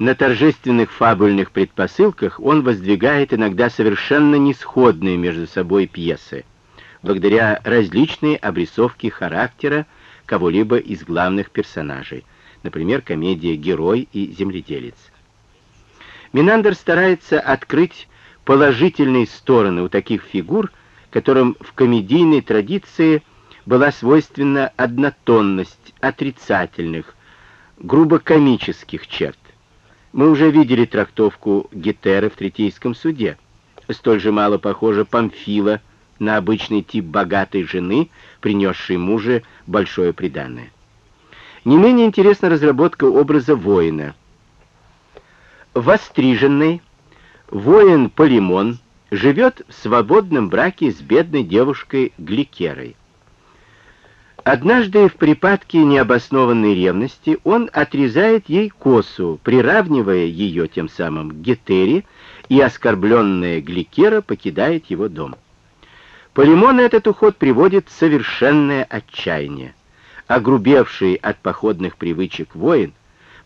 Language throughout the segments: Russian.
На торжественных фабульных предпосылках он воздвигает иногда совершенно несходные между собой пьесы, благодаря различной обрисовке характера кого-либо из главных персонажей, например, комедия «Герой» и «Земледелец». Минандер старается открыть положительные стороны у таких фигур, которым в комедийной традиции была свойственна однотонность отрицательных, грубо комических черт. Мы уже видели трактовку Гетеры в Третейском суде. Столь же мало похожа Памфила на обычный тип богатой жены, принесшей муже большое преданное. Не менее интересна разработка образа воина. Востриженный воин Полимон живет в свободном браке с бедной девушкой Гликерой. Однажды в припадке необоснованной ревности он отрезает ей косу, приравнивая ее тем самым к Гетере, и оскорбленная Гликера покидает его дом. Полимон этот уход приводит в совершенное отчаяние. Огрубевший от походных привычек воин,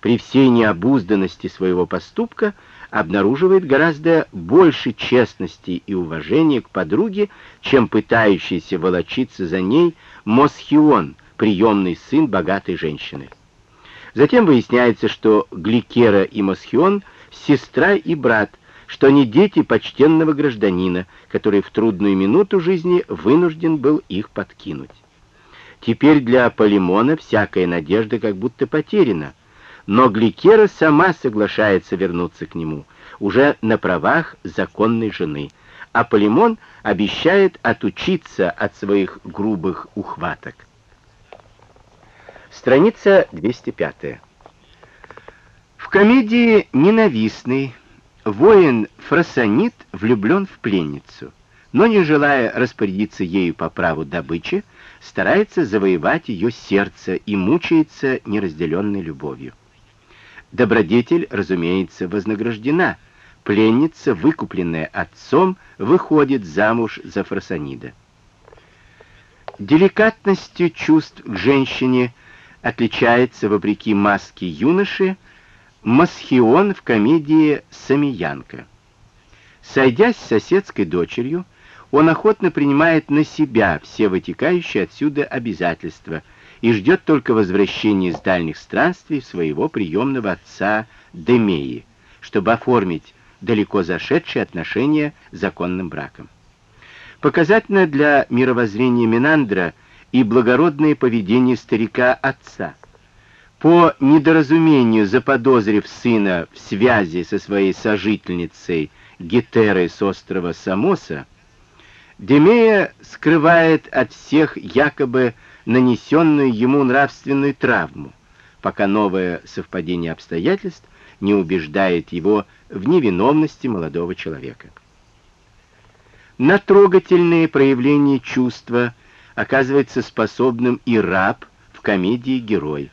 при всей необузданности своего поступка, обнаруживает гораздо больше честности и уважения к подруге, чем пытающийся волочиться за ней Мосхион, приемный сын богатой женщины. Затем выясняется, что Гликера и Мосхион — сестра и брат, что они дети почтенного гражданина, который в трудную минуту жизни вынужден был их подкинуть. Теперь для Полимона всякая надежда как будто потеряна, но Гликера сама соглашается вернуться к нему, уже на правах законной жены, а Полимон обещает отучиться от своих грубых ухваток. Страница 205. В комедии «Ненавистный» воин Фросонит влюблен в пленницу, но, не желая распорядиться ею по праву добычи, старается завоевать ее сердце и мучается неразделенной любовью. Добродетель, разумеется, вознаграждена. Пленница, выкупленная отцом, выходит замуж за Фросонида. Деликатностью чувств к женщине отличается, вопреки маске юноши, Масхион в комедии «Самиянка». Сойдясь с соседской дочерью, он охотно принимает на себя все вытекающие отсюда обязательства – и ждет только возвращения из дальних странствий своего приемного отца Демеи, чтобы оформить далеко зашедшие отношения законным браком. Показательно для мировоззрения Минандра и благородное поведение старика-отца. По недоразумению заподозрив сына в связи со своей сожительницей Гетерой с острова Самоса, Демея скрывает от всех якобы нанесенную ему нравственную травму, пока новое совпадение обстоятельств не убеждает его в невиновности молодого человека. На трогательные проявления чувства оказывается способным и раб в комедии «Герой».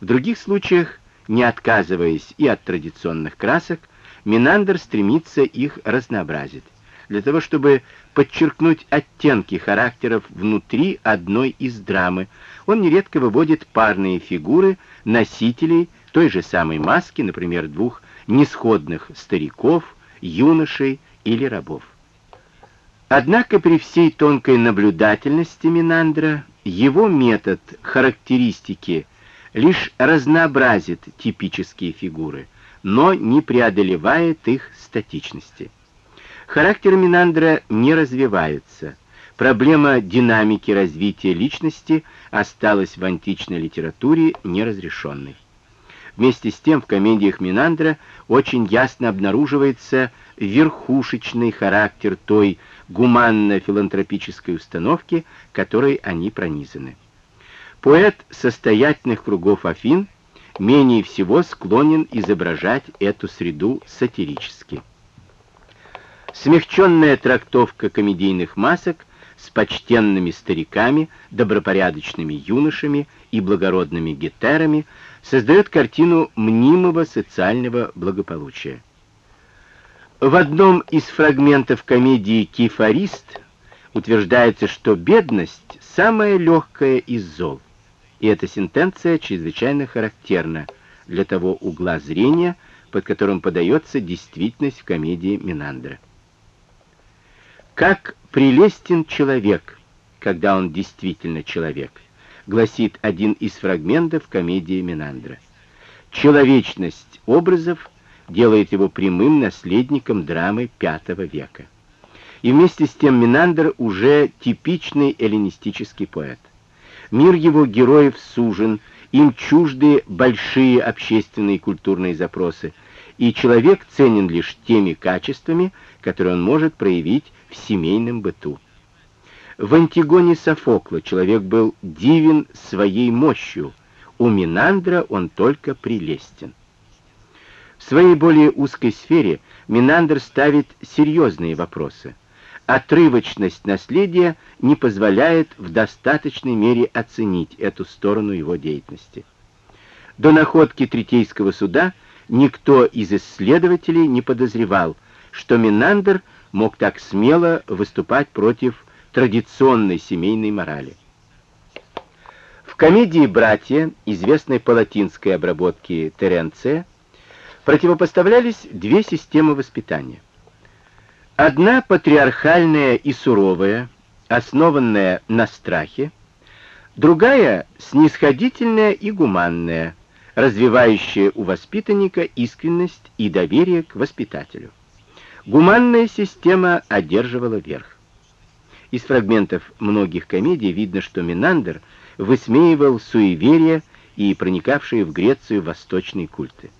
В других случаях, не отказываясь и от традиционных красок, Минандр стремится их разнообразить для того, чтобы подчеркнуть оттенки характеров внутри одной из драмы. Он нередко выводит парные фигуры носителей той же самой маски, например, двух несходных стариков, юношей или рабов. Однако при всей тонкой наблюдательности Минандра его метод характеристики лишь разнообразит типические фигуры, но не преодолевает их статичности. Характер Минандра не развивается. Проблема динамики развития личности осталась в античной литературе неразрешенной. Вместе с тем в комедиях Минандра очень ясно обнаруживается верхушечный характер той гуманно-филантропической установки, которой они пронизаны. Поэт состоятельных кругов Афин менее всего склонен изображать эту среду сатирически. Смягченная трактовка комедийных масок с почтенными стариками, добропорядочными юношами и благородными гетерами создает картину мнимого социального благополучия. В одном из фрагментов комедии «Кефарист» утверждается, что бедность – самая легкая из зол. И эта сентенция чрезвычайно характерна для того угла зрения, под которым подается действительность в комедии Минандра. Как прелестен человек, когда он действительно человек, гласит один из фрагментов комедии Минандра. Человечность образов делает его прямым наследником драмы V века. И вместе с тем Минандр уже типичный эллинистический поэт. Мир его героев сужен, им чужды большие общественные и культурные запросы, и человек ценен лишь теми качествами, которые он может проявить в семейном быту. В Антигоне Софокла человек был дивен своей мощью, у Минандра он только прелестен. В своей более узкой сфере Минандр ставит серьезные вопросы. Отрывочность наследия не позволяет в достаточной мере оценить эту сторону его деятельности. До находки Третейского суда никто из исследователей не подозревал, что Минандр мог так смело выступать против традиционной семейной морали. В комедии «Братья», известной по латинской обработке Теренция, противопоставлялись две системы воспитания. Одна патриархальная и суровая, основанная на страхе, другая снисходительная и гуманная, развивающая у воспитанника искренность и доверие к воспитателю. Гуманная система одерживала верх. Из фрагментов многих комедий видно, что Минандр высмеивал суеверия и проникавшие в Грецию восточные культы.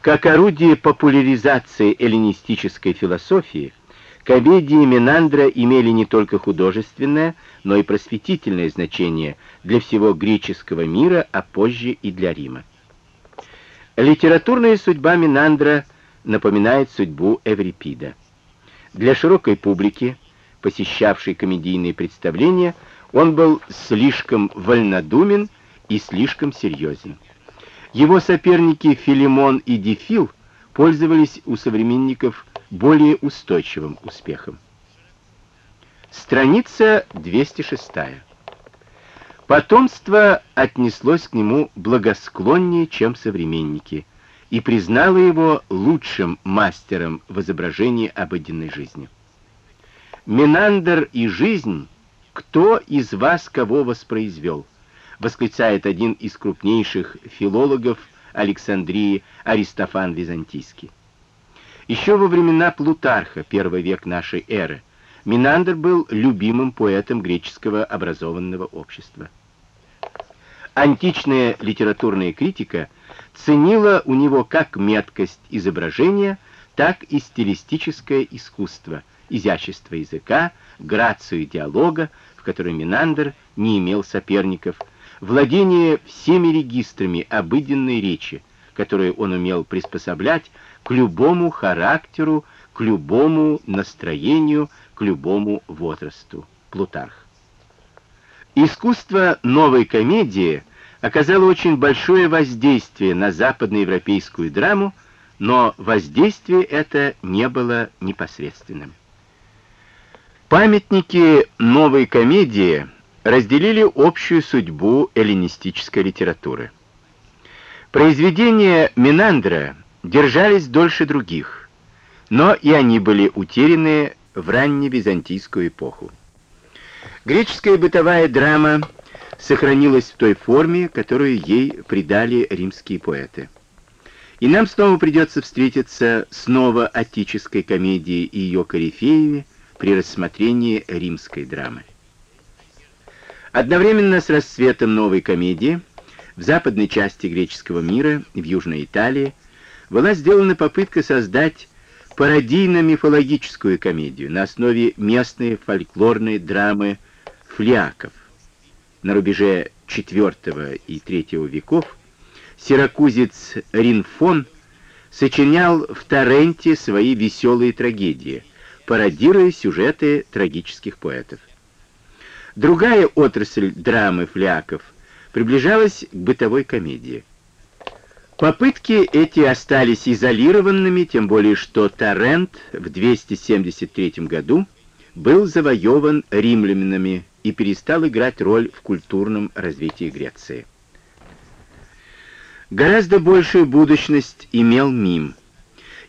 Как орудие популяризации эллинистической философии, комедии Минандра имели не только художественное, но и просветительное значение для всего греческого мира, а позже и для Рима. Литературная судьба Минандра напоминает судьбу Эврипида. Для широкой публики, посещавшей комедийные представления, он был слишком вольнодумен и слишком серьезен. Его соперники Филимон и Дефил пользовались у современников более устойчивым успехом. Страница 206. Потомство отнеслось к нему благосклоннее, чем современники, и признало его лучшим мастером в изображении обыденной жизни. «Менандр и жизнь, кто из вас кого воспроизвел?» восклицает один из крупнейших филологов Александрии Аристофан Византийский. Еще во времена Плутарха, первый век нашей эры, Минандр был любимым поэтом греческого образованного общества. Античная литературная критика ценила у него как меткость изображения, так и стилистическое искусство, изящество языка, грацию диалога, в которой Минандр не имел соперников – владение всеми регистрами обыденной речи, которые он умел приспособлять к любому характеру, к любому настроению, к любому возрасту. Плутарх. Искусство новой комедии оказало очень большое воздействие на западноевропейскую драму, но воздействие это не было непосредственным. Памятники новой комедии разделили общую судьбу эллинистической литературы. Произведения Минандра держались дольше других, но и они были утеряны в ранневизантийскую эпоху. Греческая бытовая драма сохранилась в той форме, которую ей придали римские поэты. И нам снова придется встретиться с новоотической комедией и ее корифеями при рассмотрении римской драмы. Одновременно с расцветом новой комедии в западной части греческого мира, в Южной Италии, была сделана попытка создать пародийно-мифологическую комедию на основе местной фольклорной драмы флиаков. На рубеже IV и III веков сиракузец Ринфон сочинял в Торренте свои веселые трагедии, пародируя сюжеты трагических поэтов. Другая отрасль драмы фляков приближалась к бытовой комедии. Попытки эти остались изолированными, тем более что Торрент в 273 году был завоеван римлянами и перестал играть роль в культурном развитии Греции. Гораздо большую будущность имел мим.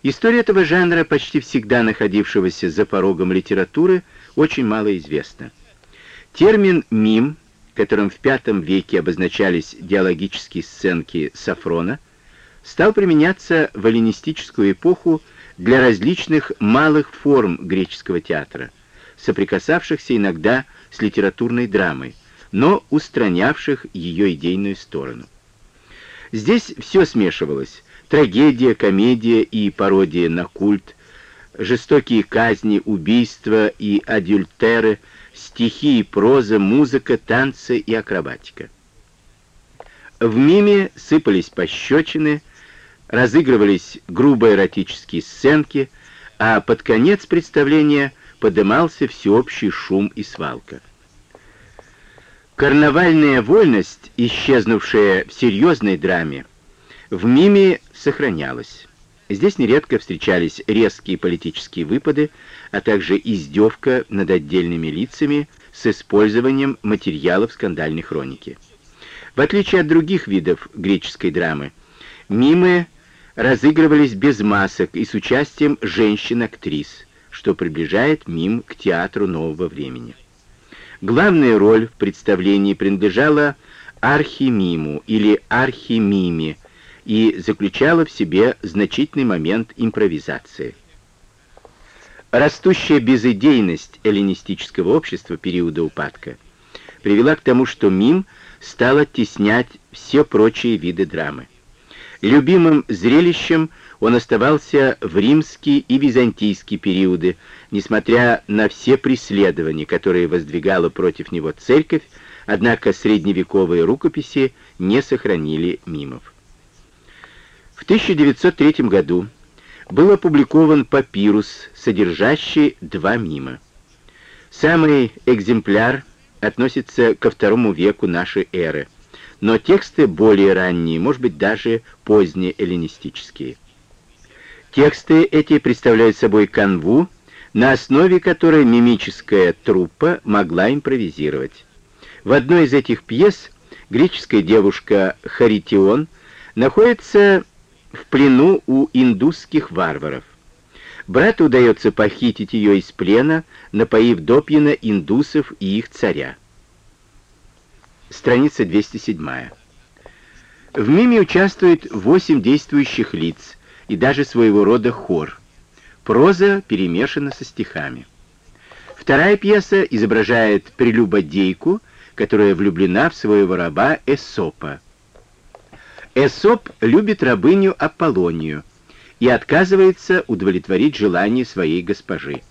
История этого жанра, почти всегда находившегося за порогом литературы, очень мало известна. Термин «мим», которым в V веке обозначались диалогические сценки Сафрона, стал применяться в эллинистическую эпоху для различных малых форм греческого театра, соприкасавшихся иногда с литературной драмой, но устранявших ее идейную сторону. Здесь все смешивалось. Трагедия, комедия и пародия на культ, жестокие казни, убийства и адюльтеры, стихи и проза, музыка, танцы и акробатика. В миме сыпались пощечины, разыгрывались грубые эротические сценки, а под конец представления подымался всеобщий шум и свалка. Карнавальная вольность, исчезнувшая в серьезной драме, в миме сохранялась. Здесь нередко встречались резкие политические выпады, а также издевка над отдельными лицами с использованием материалов скандальной хроники. В отличие от других видов греческой драмы, мимы разыгрывались без масок и с участием женщин-актрис, что приближает мим к театру нового времени. Главная роль в представлении принадлежала архимиму или архимиме и заключала в себе значительный момент импровизации. Растущая безыдейность эллинистического общества периода упадка привела к тому, что мим стал оттеснять все прочие виды драмы. Любимым зрелищем он оставался в римские и византийские периоды, несмотря на все преследования, которые воздвигала против него церковь, однако средневековые рукописи не сохранили мимов. В 1903 году был опубликован папирус, содержащий два мима. Самый экземпляр относится ко второму веку нашей эры – но тексты более ранние, может быть, даже поздние эллинистические. Тексты эти представляют собой канву, на основе которой мимическая труппа могла импровизировать. В одной из этих пьес греческая девушка Харитион находится в плену у индусских варваров. Брату удается похитить ее из плена, напоив допьяно индусов и их царя страница 207. В миме участвует восемь действующих лиц и даже своего рода хор. Проза перемешана со стихами. Вторая пьеса изображает прелюбодейку, которая влюблена в своего раба Эсопа. Эсоп любит рабыню Аполлонию и отказывается удовлетворить желание своей госпожи.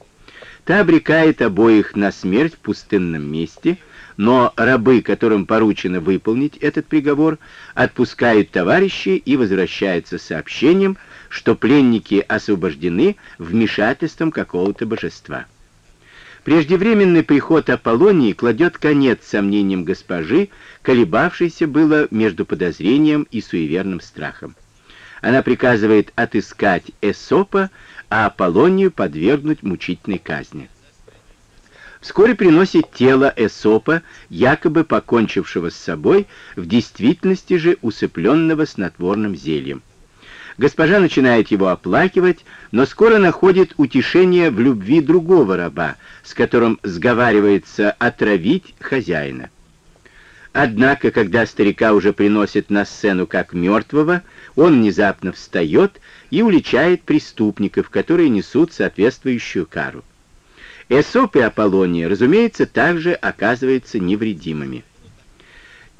Та обрекает обоих на смерть в пустынном месте – но рабы, которым поручено выполнить этот приговор, отпускают товарищей и возвращаются с сообщением, что пленники освобождены вмешательством какого-то божества. Преждевременный приход Аполлонии кладет конец сомнениям госпожи, колебавшейся было между подозрением и суеверным страхом. Она приказывает отыскать Эсопа, а Аполлонию подвергнуть мучительной казни вскоре приносит тело Эсопа, якобы покончившего с собой, в действительности же усыпленного снотворным зельем. Госпожа начинает его оплакивать, но скоро находит утешение в любви другого раба, с которым сговаривается отравить хозяина. Однако, когда старика уже приносят на сцену как мертвого, он внезапно встает и уличает преступников, которые несут соответствующую кару. Эсоп и Аполлония, разумеется, также оказываются невредимыми.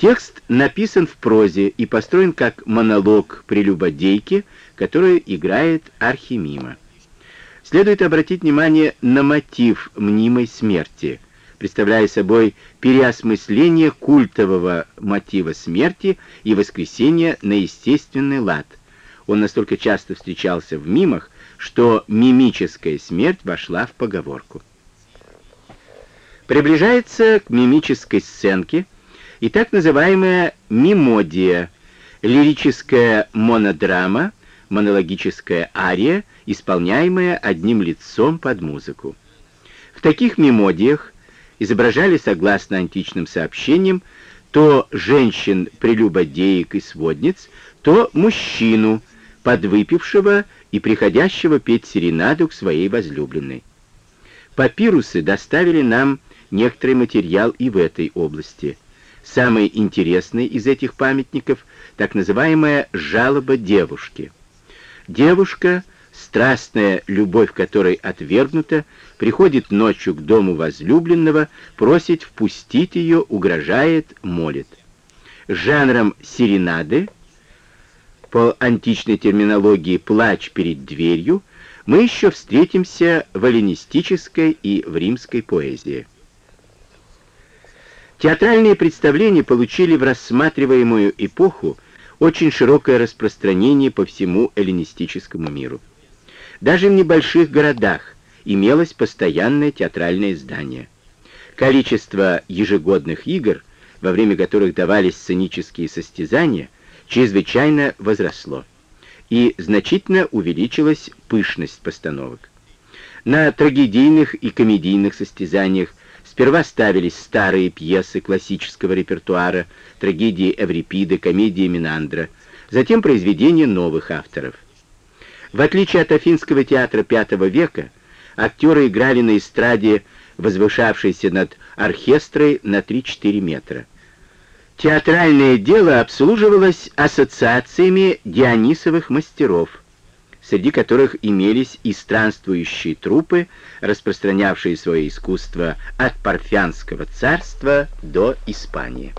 Текст написан в прозе и построен как монолог прелюбодейки, которую играет Архимима. Следует обратить внимание на мотив мнимой смерти, представляя собой переосмысление культового мотива смерти и воскресения на естественный лад. Он настолько часто встречался в мимах, что мимическая смерть вошла в поговорку приближается к мимической сценке и так называемая мимодия, лирическая монодрама, монологическая ария, исполняемая одним лицом под музыку. В таких мимодиях изображали, согласно античным сообщениям, то женщин-прелюбодеек и сводниц, то мужчину, подвыпившего и приходящего петь серенаду к своей возлюбленной. Папирусы доставили нам некоторый материал и в этой области. Самый интересный из этих памятников — так называемая «жалоба девушки». Девушка, страстная любовь которой отвергнута, приходит ночью к дому возлюбленного, просит впустить ее, угрожает, молит. Жанром серенады, по античной терминологии «плач перед дверью», мы еще встретимся в эллинистической и в римской поэзии. Театральные представления получили в рассматриваемую эпоху очень широкое распространение по всему эллинистическому миру. Даже в небольших городах имелось постоянное театральное здание. Количество ежегодных игр, во время которых давались сценические состязания, чрезвычайно возросло, и значительно увеличилась пышность постановок. На трагедийных и комедийных состязаниях Сперва ставились старые пьесы классического репертуара, трагедии Эврипида, комедии Минандра, затем произведения новых авторов. В отличие от Афинского театра V века, актеры играли на эстраде, возвышавшейся над оркестрой на 3-4 метра. Театральное дело обслуживалось ассоциациями дионисовых мастеров, среди которых имелись и странствующие трупы, распространявшие свое искусство от Парфянского царства до Испании.